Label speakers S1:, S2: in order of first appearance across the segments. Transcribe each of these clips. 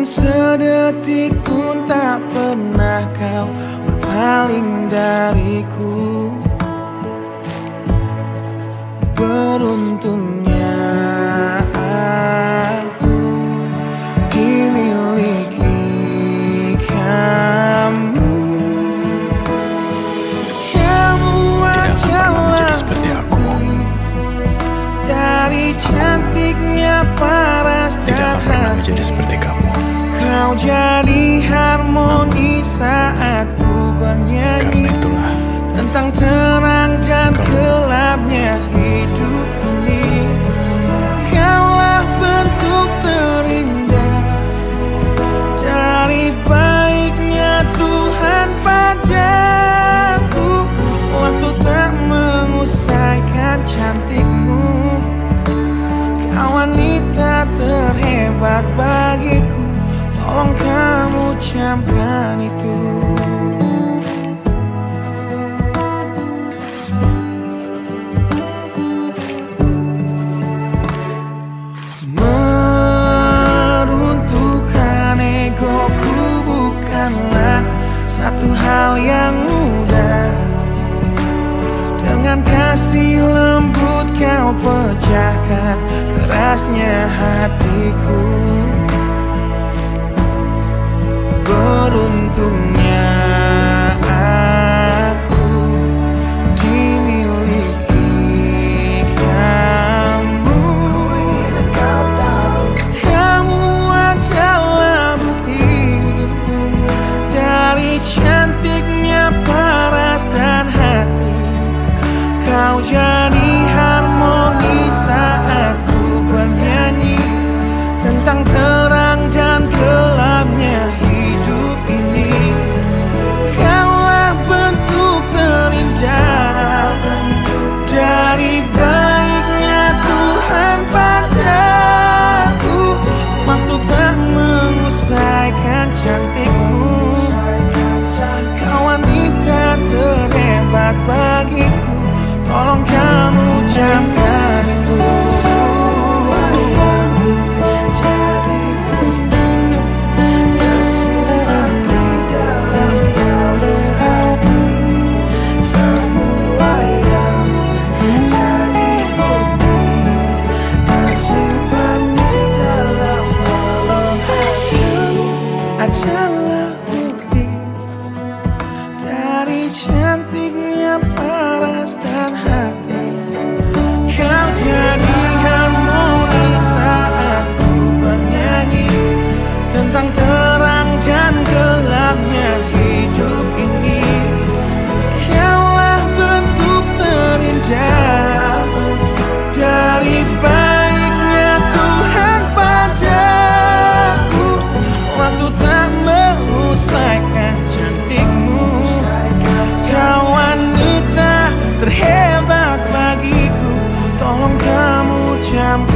S1: Namun sedetik pun tak pernah kau berpaling dariku Beruntungnya aku dimiliki kamu Kamu
S2: seperti aku.
S1: Dari cantiknya paras dan hati. Kau jadi harmoni saat ku bernyanyi. Tentang terang dan
S2: Kau-
S1: gelapnya hidup ini. Kaulah bentuk terindah Dari baiknya Tuhan padaku. Waktu tak mengusaikan cantikmu Kau wanita terhebat kamu camkan itu. Meruntuhkan egoku bukanlah satu hal yang mudah. Dengan kasih lembut kau pecahkan kerasnya hatiku Beruntungnya aku dimiliki kamu. Kamu adalah bukti Dari cantiknya paras dan hati. Kau jadi cantiknya paras dan hati. Kau jadi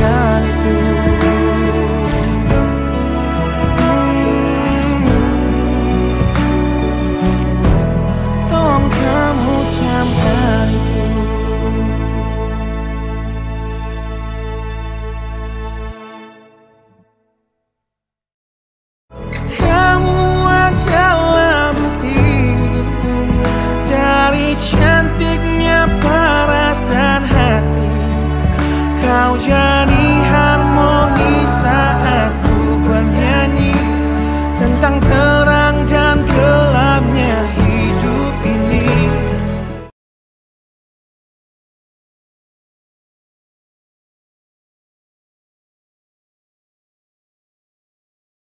S1: camkan itu Kau jadi harmoni saat ku bernyanyi Tentang